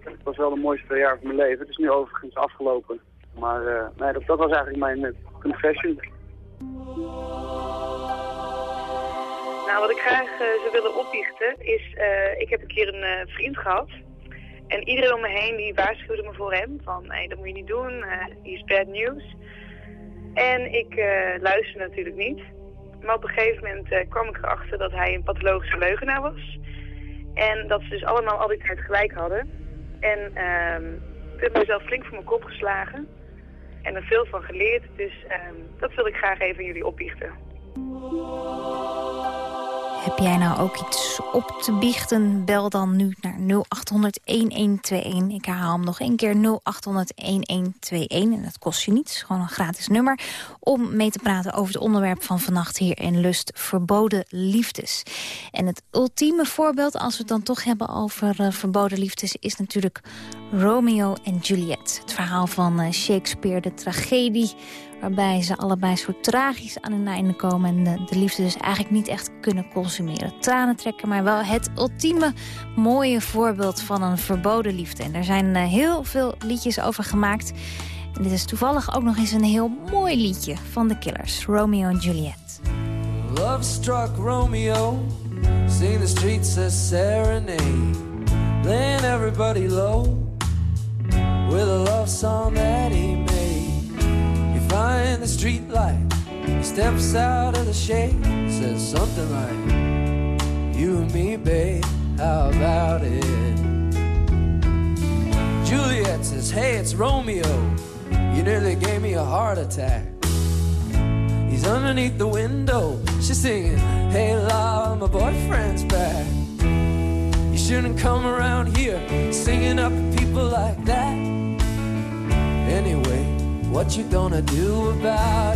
het was wel de mooiste jaar van mijn leven. Het is nu overigens afgelopen. Maar eh, nee, dat, was eigenlijk mijn eh, confession. Nou, wat ik graag eh, zou willen opbiechten is, ik heb een keer een vriend gehad. En iedereen om me heen die waarschuwde me voor hem. Van, nee, dat moet je niet doen, die is bad news. En ik eh luisterde natuurlijk niet. Maar op een gegeven moment kwam ik erachter dat hij een pathologische leugenaar was. En dat ze dus allemaal al die tijd gelijk hadden. En ehm ik heb mezelf flink voor mijn kop geslagen. En er veel van geleerd. Dus ehm, dat wil ik graag even jullie opbiechten. Heb jij nou ook iets op te biechten? Bel dan nu naar 0800-1121. Ik herhaal hem nog één keer 0800-1121. En dat kost je niets, gewoon een gratis nummer... om mee te praten over het onderwerp van vannacht hier in Lust... verboden liefdes. En het ultieme voorbeeld, als we het dan toch hebben over eh, verboden liefdes... is natuurlijk Romeo en Juliet. Het verhaal van eh, Shakespeare, de tragedie waarbij ze allebei zo tragisch aan hun einde komen... en de, de liefde dus eigenlijk niet echt kunnen consumeren. Tranen trekken, maar wel het ultieme mooie voorbeeld van een verboden liefde. En er zijn eh, heel veel liedjes over gemaakt. En dit is toevallig ook nog eens een heel mooi liedje van de Killers. Romeo en Juliet. Love struck Romeo, sing the streets a serenade, laying everybody low with a love song that he made. Find the street light, he steps out of the shade, says something like, You and me, babe, how about it? Juliet says, Hey, it's Romeo, you nearly gave me a heart attack. He's underneath the window. She's singing, Hey, love, my boyfriend's back. You shouldn't come around here singing up at people like that. Anyway, what you gonna do about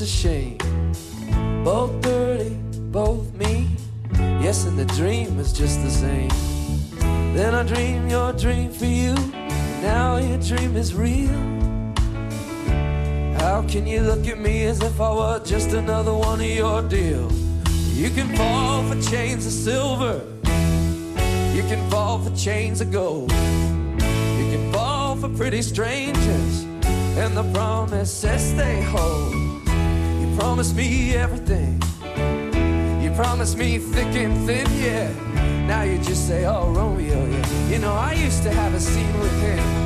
are a shame. Both dirty, both mean. Yes, and the dream is just the same. Then I dream your dream for you. Now your dream is real. How can you look at me as if I were just another one of your deals? You can fall for chains of silver. You can fall for chains of gold. You can fall for pretty strangers. and the promises they hold. Promised me everything. You promised me thick and thin, yeah. Now you just say, oh, Romeo, yeah. You know, I used to have a scene with him.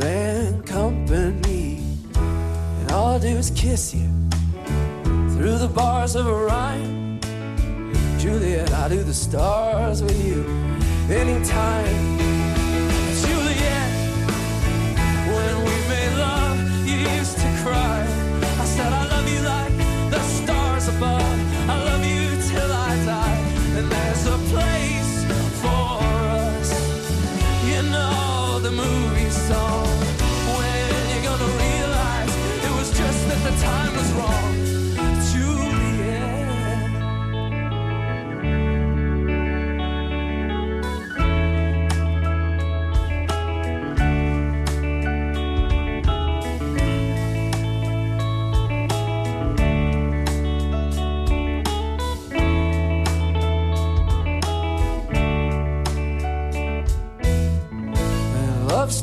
band company. And all I do is kiss you through the bars of Orion. Juliet, I do the stars with you anytime.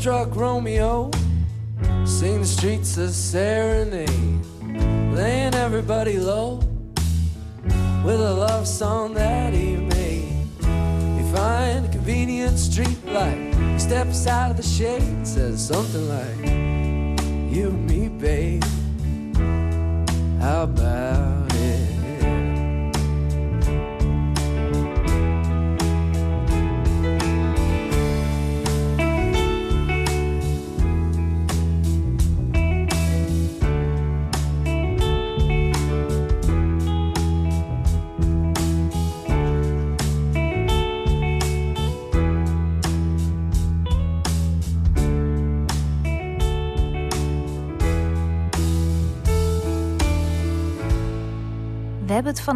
Struck Romeo, sing the streets a serenade, laying everybody low with a love song that he made. You find a convenient street light, steps out of the shade, says something like, You and me, babe,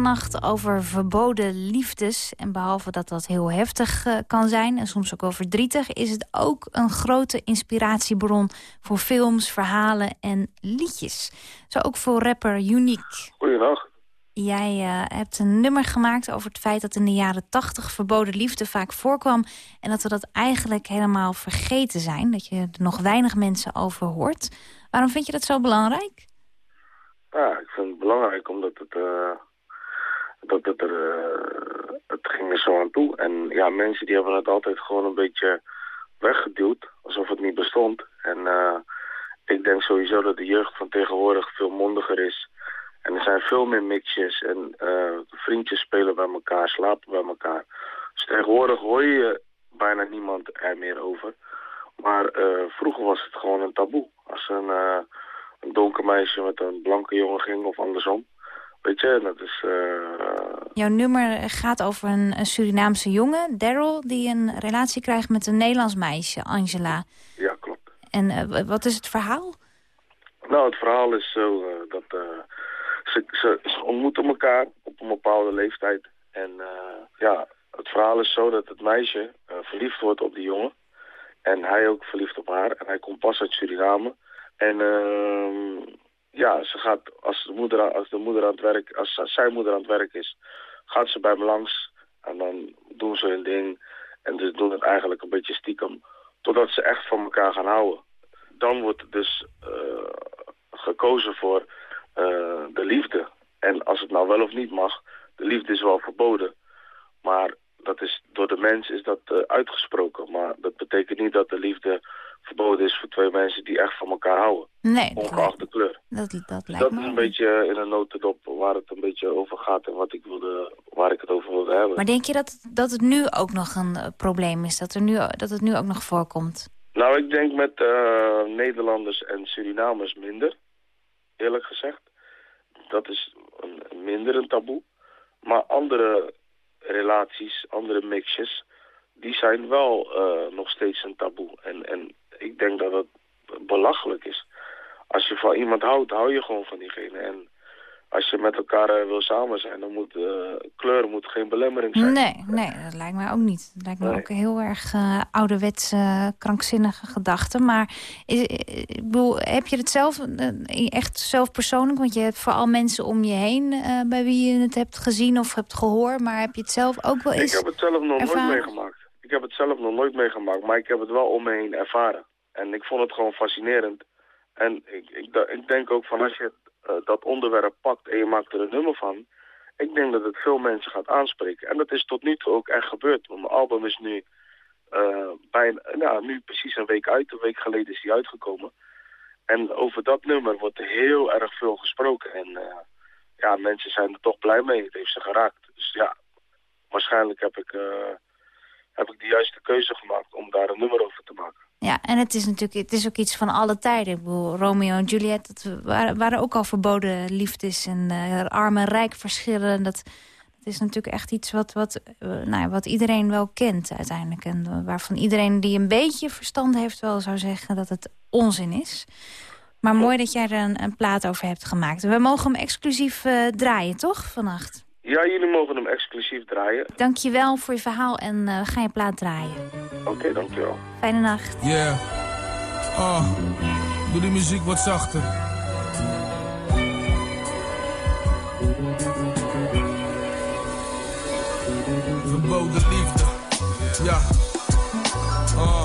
vannacht over verboden liefdes. En behalve dat dat heel heftig eh, kan zijn en soms ook wel verdrietig... is het ook een grote inspiratiebron voor films, verhalen en liedjes. Zo ook voor rapper Unique. Goedendag. Jij eh, hebt een nummer gemaakt over het feit dat in de jaren 80 verboden liefde vaak voorkwam... en dat we dat eigenlijk helemaal vergeten zijn. Dat je er nog weinig mensen over hoort. Waarom vind je dat zo belangrijk? Ja, ik vind het belangrijk omdat het, eh, dat het er, eh, het ging er zo aan toe. En ja, mensen die hebben het altijd gewoon een beetje weggeduwd, alsof het niet bestond. En eh, ik denk sowieso dat de jeugd van tegenwoordig veel mondiger is. En er zijn veel meer mixjes en eh, vriendjes spelen bij elkaar, slapen bij elkaar. Dus tegenwoordig hoor je bijna niemand er meer over. Maar vroeger was het gewoon een taboe. Als een, een donker meisje met een blanke jongen ging of andersom. Weet je, dat is... eh, Jouw nummer gaat over een, een Surinaamse jongen, Daryl... die een relatie krijgt met een Nederlands meisje, Angela. Ja, klopt. En eh, wat is het verhaal? Nou, het verhaal is zo eh, dat ze, ze, ze ontmoeten elkaar op een bepaalde leeftijd. En ja, het verhaal is zo dat het meisje verliefd wordt op die jongen. En hij ook verliefd op haar. En hij komt pas uit Suriname. En ehm, ja, ze gaat, als de, moeder, als de moeder aan het werk, als zijn moeder aan het werk is, gaat ze bij me langs. En dan doen ze hun ding. En ze doen het eigenlijk een beetje stiekem. Totdat ze echt van elkaar gaan houden. Dan wordt dus eh, gekozen voor eh, de liefde. En als het nou wel of niet mag, de liefde is wel verboden. Maar dat is door de mens is dat eh, uitgesproken. Maar dat betekent niet dat de liefde verboden is voor twee mensen die echt van elkaar houden. Nee, Ongeacht de kleur. Dat, dat Dus lijkt dat is een beetje in een notendop waar het een beetje over gaat en wat ik wilde, waar ik het over wilde hebben. Maar denk je dat, dat het nu ook nog een eh, probleem is? Dat, er nu, dat het nu ook nog voorkomt? Nou, ik denk met eh, Nederlanders en Surinamers minder, eerlijk gezegd. Dat is een minder een taboe. Maar andere relaties, andere mixjes, die zijn wel eh, nog steeds een taboe. En, en ik denk dat het belachelijk is. Als je van iemand houdt, hou je gewoon van diegene. En als je met elkaar eh, wil samen zijn, dan moet eh, kleur moet geen belemmering zijn. Nee, nee, dat lijkt mij ook niet. Dat lijkt me Nee. ook een heel erg eh ouderwetse, krankzinnige gedachte. Maar is, ik bedoel, heb je het zelf echt zelf persoonlijk? Want je hebt vooral mensen om je heen bij wie je het hebt gezien of hebt gehoord. Maar heb je het zelf ook wel Ik eens heb het zelf nog ervaren? nooit meegemaakt. Ik heb het zelf nog nooit meegemaakt, maar ik heb het wel om me heen ervaren. En ik vond het gewoon fascinerend. En ik, ik, ik denk ook van als je eh, dat onderwerp pakt en je maakt er een nummer van... Ik denk dat het veel mensen gaat aanspreken. En dat is tot nu toe ook echt gebeurd. Want mijn album is nu, eh, bijna, nou, nu precies een week uit. Een week geleden is die uitgekomen. En over dat nummer wordt heel erg veel gesproken. En eh, ja, mensen zijn er toch blij mee. Het heeft ze geraakt. Dus ja, waarschijnlijk heb ik, heb ik de juiste keuze gemaakt om daar een nummer over te maken. Ja, en het is natuurlijk het is ook iets van alle tijden. Ik bedoel, Romeo en Juliet, dat waren, ook al verboden liefdes en eh, arm en rijk verschillen. Dat, dat is natuurlijk echt iets wat, wat, eh, nou wat iedereen wel kent uiteindelijk. En waarvan iedereen die een beetje verstand heeft wel zou zeggen dat het onzin is. Maar mooi dat jij er een, een plaat over hebt gemaakt. We mogen hem exclusief eh, draaien, toch, vannacht? Ja, jullie mogen hem exclusief draaien. Dank je wel voor je verhaal en eh, we gaan je plaat draaien. Oké, dankjewel. Fijne nacht. Yeah. Oh, doe die muziek wat zachter. Verboden liefde. Ja. Oh.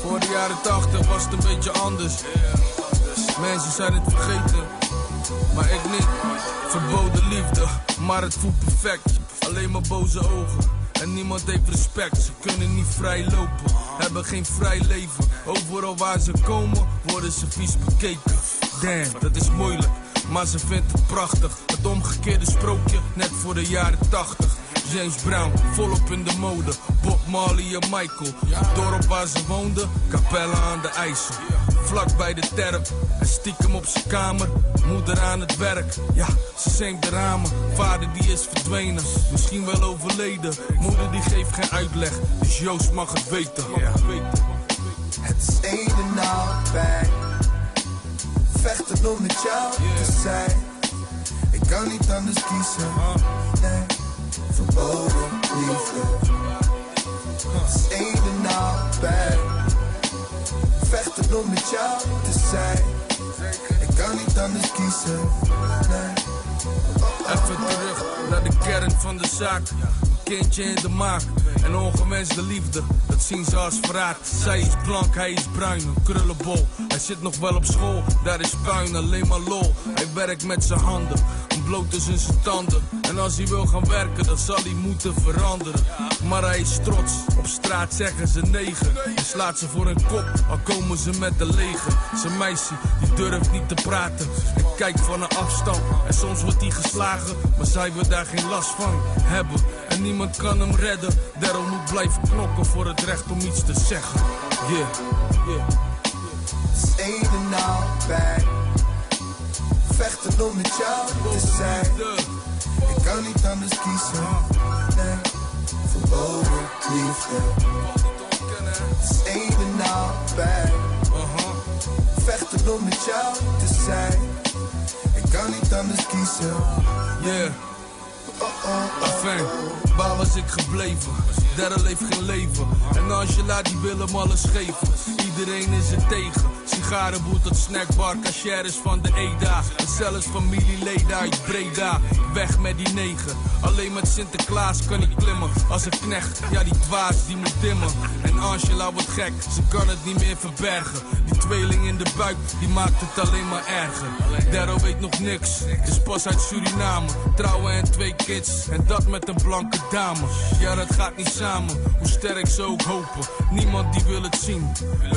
Voor de jaren tachtig was het een beetje anders. Mensen zijn het vergeten, maar ik niet. Verboden liefde, maar het voelt perfect. Alleen maar boze ogen. En niemand heeft respect, ze kunnen niet vrij lopen, hebben geen vrij leven. Overal waar ze komen, worden ze vies bekeken. Damn, dat is moeilijk, maar ze vindt het prachtig. Het omgekeerde sprookje, net voor de jaren 80. James Brown, volop in de mode. Bob Marley en Michael. Het dorp waar ze woonden, Capella aan de IJssel. Vlak bij de terp en stiekem op zijn kamer. Moeder aan het werk, ja, ze zingt de ramen. Vader die is verdwenen, misschien wel overleden. Moeder die geeft geen uitleg, dus Joost mag het weten. Het is een en al pijn. Vechten om met jou te zijn. Ik kan niet anders kiezen. Nee, verboden liefde. Ik kan niet anders kiezen. Even terug naar de kern van de zaak. Kindje in de maak en ongewenste liefde. Dat zien ze als verraad. Zij is blank, hij is bruin, een krullenbol. Hij zit nog wel op school, daar is puin, alleen maar lol. Hij werkt met zijn handen, een bloot tussen zijn tanden. En als hij wil gaan werken, dan zal hij moeten veranderen. Maar hij is trots, op straat zeggen ze negen. Hij slaat ze voor een kop, al komen ze met de leger. Zijn meisje, die durft niet te praten. En kijkt van een afstand. En soms wordt hij geslagen, maar zij wil daar geen last van hebben. En niemand kan hem redden. Daarom moet blijven knokken voor het recht om iets te zeggen. Yeah, yeah. Is een en al pijn. Vechten om met jou te zijn. Ik kan niet anders kiezen. Nee, verboden liefde. Het is een en al pijn. Vechten om met jou te zijn. Ik kan niet anders kiezen. Yeah. Afijn, waar was ik gebleven? Daryl heeft geen leven. En Angela die wil hem alles geven. Iedereen is er tegen. Sigarenboer tot snackbar, cashiers van de EDA. En zelfs familieleden uit Breda. Weg met die negen. Alleen met Sinterklaas kan ik klimmen. Als een knecht, ja die dwaas die moet dimmen. En Angela wordt gek, ze kan het niet meer verbergen. Die tweeling in de buik, die maakt het alleen maar erger. Darrow weet nog niks, is pas uit Suriname. Trouwen en twee kids, en dat met een blanke dame. Ja, dat gaat niet samen, hoe sterk ze ook hopen. Niemand die wil het zien,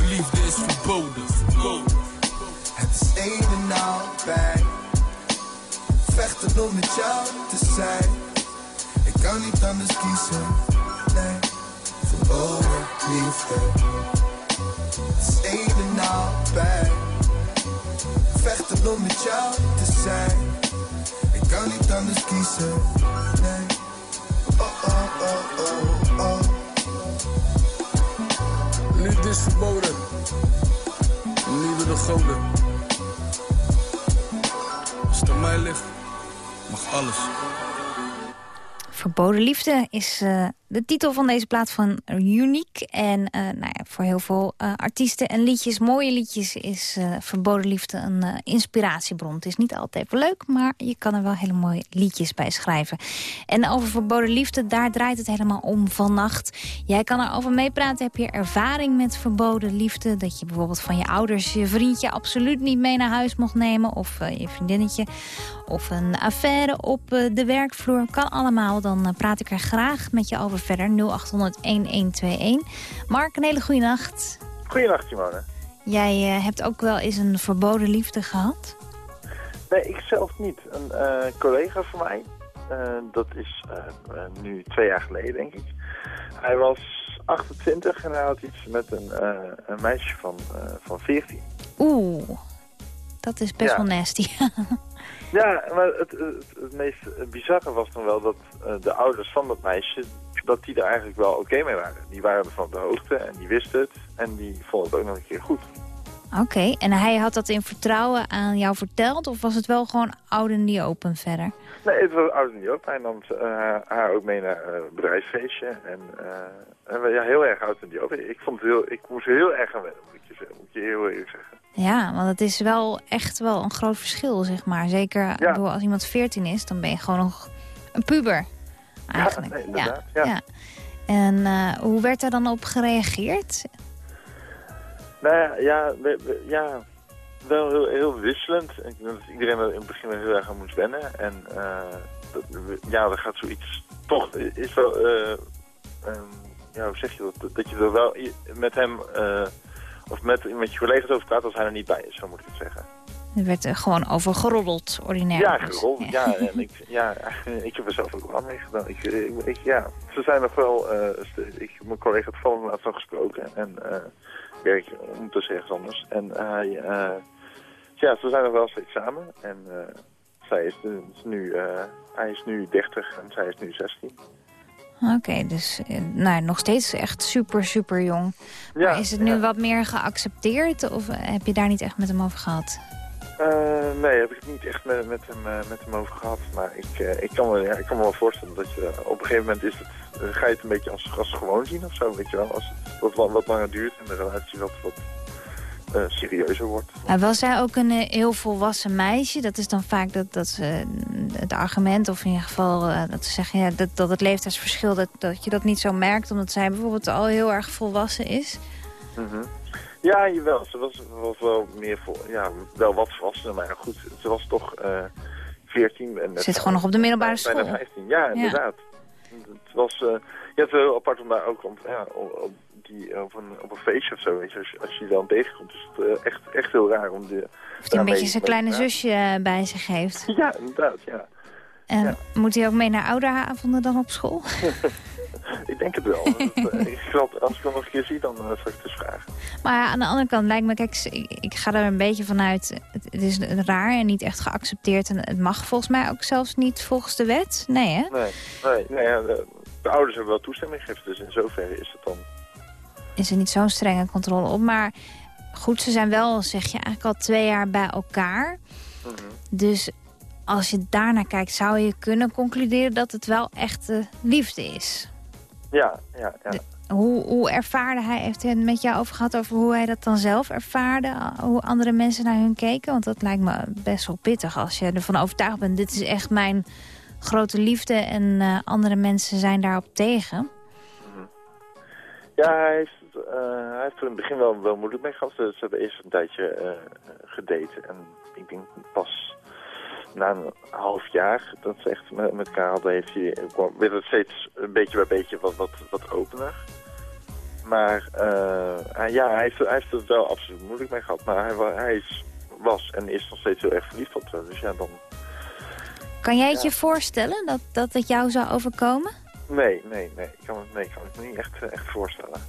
liefde is verboden. Het is een en al pijn. Vechten om met jou te zijn. Ik kan niet anders kiezen. Nee, verboden liefde. Het is een en al pijn. Vechten om met jou te zijn. Ik kan niet anders kiezen. Nee. Oh, oh, oh, oh, oh. Liefde is verboden. Liefde de goden. Als het aan mij ligt, mag alles. Verboden Liefde is eh, de titel van deze plaat van Unique. En eh, nou ja, voor heel veel eh, artiesten en liedjes, mooie liedjes... is eh, Verboden Liefde een inspiratiebron. Het is niet altijd even leuk, maar je kan er wel hele mooie liedjes bij schrijven. En over Verboden Liefde, daar draait het helemaal om vannacht. Jij kan erover meepraten. Heb je ervaring met Verboden Liefde? Dat je bijvoorbeeld van je ouders je vriendje absoluut niet mee naar huis mocht nemen... of je vriendinnetje, of een affaire op de werkvloer. Kan allemaal, dan praat ik er graag met je over verder. 0800-1121. Mark, een hele goede nacht. Goedenacht, Simone. Jij eh, hebt ook wel eens een verboden liefde gehad? Nee, ik zelf niet. Een eh, collega van mij, eh, dat is nu twee jaar geleden, denk ik. Hij was 28 en hij had iets met een, een meisje van, van 14. Oeh, dat is best Ja. wel nasty. [LAUGHS] Ja, maar het, het, het meest bizarre was dan wel dat eh, de ouders van dat meisje, dat die er eigenlijk wel oké mee waren. Die waren ervan op de hoogte en die wisten het en die vonden het ook nog een keer goed. Oké, en hij had dat in vertrouwen aan jou verteld? Of was het wel gewoon oud en die open verder? Nee, het was oud niet op. Hij nam eh, haar- ook mee naar een bedrijfsfeestje. En, eh, en we- ja, heel erg oud en die open. Ik, vond het heel, ik moest heel erg aan wennen, moet ik je, zeggen, moet je heel eerlijk zeggen. Ja, want het is wel echt wel een groot verschil, zeg maar. Zeker als iemand 14 is, dan ben je gewoon nog een puber. Eigenlijk. nee, inderdaad, ja. En eh, hoe werd daar dan op gereageerd? Nou ja, ja, we- we- ja wel heel, heel wisselend. Ik denk dat iedereen er in het begin wel heel erg aan moest wennen. En eh, dat, ja, er gaat zoiets... Toch is wel... eh, ehm, ja, hoe zeg je dat? Dat je er wel met hem... eh, of met, met je collega's over praat als hij er niet bij is, zo moet ik het zeggen. Er werd er gewoon over geroddeld, ordinair. Ja, gerold. Ja, en ik, ja, [LAUGHS] ik heb er zelf ook wel aan meegedaan. Ik, ik, ik- ja, ze zijn nog wel... eh, st- ik heb mijn collega toevallig laatst nog gesproken. En eh werk ondertussen ergens anders. En hij... eh, ja, ze zijn nog wel steeds samen. En eh, zij is, is nu... eh, hij is nu 30 en zij is nu 16. Oké, dus eh, nou, nog steeds echt super, super jong. Ja, maar is het nu wat meer geaccepteerd? Of eh, heb je daar niet echt met hem over gehad? Eh, nee, heb ik het niet echt met, met, hem, met hem over gehad. Maar ik, ik, kan me, ja, ik kan me wel voorstellen dat je op een gegeven moment is het, ga je het een beetje als, als gewoon zien of zo, weet je wel. Als het wat, wat, wat langer duurt en de relatie wat, wat eh, serieuzer wordt. Was zij ook een eh, heel volwassen meisje? Dat is dan vaak dat, dat ze, het argument, of in ieder geval eh, dat ze zeggen ja, dat, dat het leeftijdsverschil, dat, dat je dat niet zo merkt, omdat zij bijvoorbeeld al heel erg volwassen is. Mhm. Ja, jawel. Ze was, was wel meer voor, ja, wel wat volwassener, maar goed, ze was toch eh 14. En Zit gewoon nog op de middelbare bijna school. 15. Ja, inderdaad. Het was, eh ja, het wel heel apart om daar ook om, ja, op die, op, een, op een feestje of zo, weet je, als, je- als je dan tegenkomt, is het eh, echt, echt heel raar om de... Of hij een beetje zijn kleine zusje eh, bij zich heeft. [LAUGHS] Ja, inderdaad, ja. En moet hij ook mee naar ouderavonden dan op school? [LAUGHS] Ik denk het wel. Dat, eh, ik zal, als ik hem nog een keer zie, dan eh, zal ik het eens vragen. Maar ja, aan de andere kant lijkt me, kijk, ik, ik ga er een beetje vanuit. Het, het is raar en niet echt geaccepteerd. En het mag volgens mij ook zelfs niet volgens de wet. Nee, hè? Nee, nee, nee ja, de, de ouders hebben wel toestemming gegeven, dus in zoverre is het dan... Is er niet zo'n strenge controle op. Maar goed, ze zijn wel, zeg je, eigenlijk al twee jaar bij elkaar. Mhm. Dus als je daarnaar kijkt, zou je kunnen concluderen dat het wel echte liefde is. Ja, ja, ja. Hoe, hoe ervaarde hij, heeft hij het met jou over gehad over hoe hij dat dan zelf ervaarde? Hoe andere mensen naar hun keken? Want dat lijkt me best wel pittig als je ervan overtuigd bent. Dit is echt mijn grote liefde en eh, andere mensen zijn daarop tegen. Ja, hij heeft, hij heeft er in het begin wel, wel moeilijk mee gehad. Ze, ze hebben eerst een tijdje eh, gedate. En ik denk pas na een half jaar dat ze echt met, met elkaar hadden, heeft hij, kwam- werd het steeds een beetje bij beetje wat, wat, wat opener. Maar eh, hij- ja, hij heeft, hij heeft het wel absoluut moeilijk mee gehad. Maar hij, hij is, was en is nog steeds heel erg verliefd op haar. Dus ja, dan... Kan jij het je voorstellen dat, dat het jou zou overkomen? Nee, nee, nee. Ik kan het, nee, ik kan het me niet echt, eh, echt voorstellen.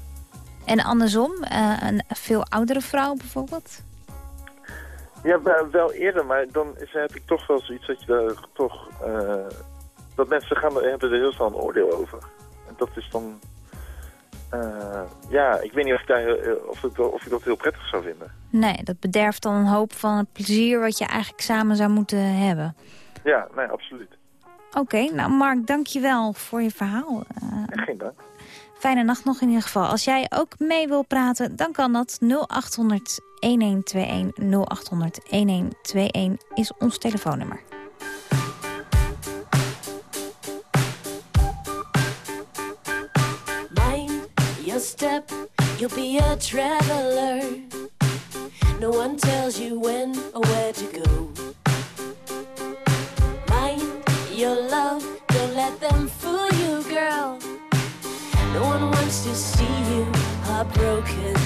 En andersom, eh, een veel oudere vrouw bijvoorbeeld? Ja, wel, eerder, maar dan is, heb ik toch wel zoiets dat je daar toch... eh, dat mensen gaan, er- hebben er heel snel een oordeel over. En dat is dan... eh, ja, ik weet niet of ik, daar, of, ik, of ik dat heel prettig zou vinden. Nee, dat bederft dan een hoop van het plezier wat je eigenlijk samen zou moeten hebben. Ja, nee, absoluut. Oké, nou Mark, dank je wel voor je verhaal. Geen dank. Fijne nacht nog in ieder geval. Als jij ook mee wil praten, dan kan dat 0800 1121 0800 1121 is ons telefoonnummer. Mind your step, you'll be a traveler. No one tells you when or where to go. To see you heartbroken.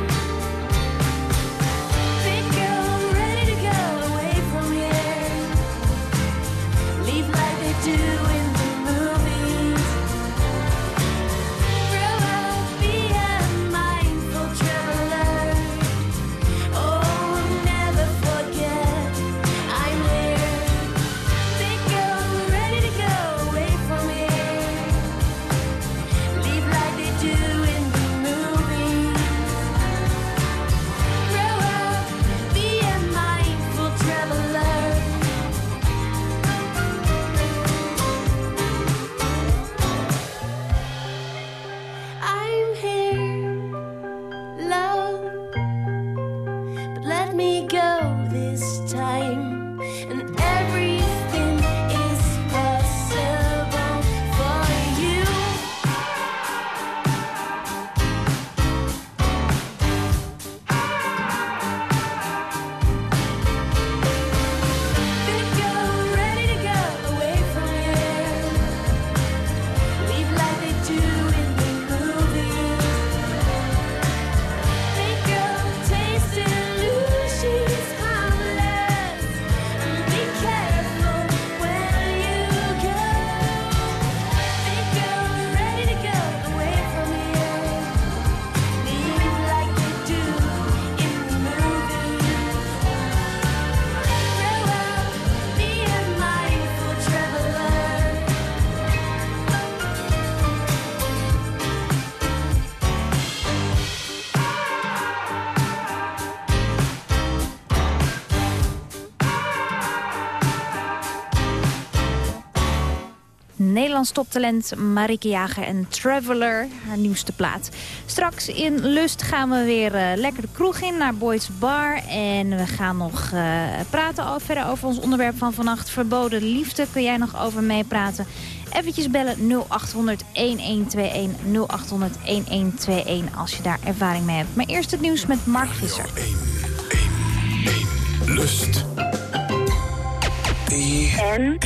Nederlands toptalent Marike Jager en Traveler, haar nieuwste plaat. Straks in Lust gaan we weer eh, lekker de kroeg in naar Boyd's Bar. En we gaan nog eh, praten over, verder over ons onderwerp van vannacht. Verboden liefde, kun jij nog over meepraten? Eventjes bellen 0800 1121 0800 1121 als je daar ervaring mee hebt. Maar eerst het nieuws met Mark Visser. Lust. En?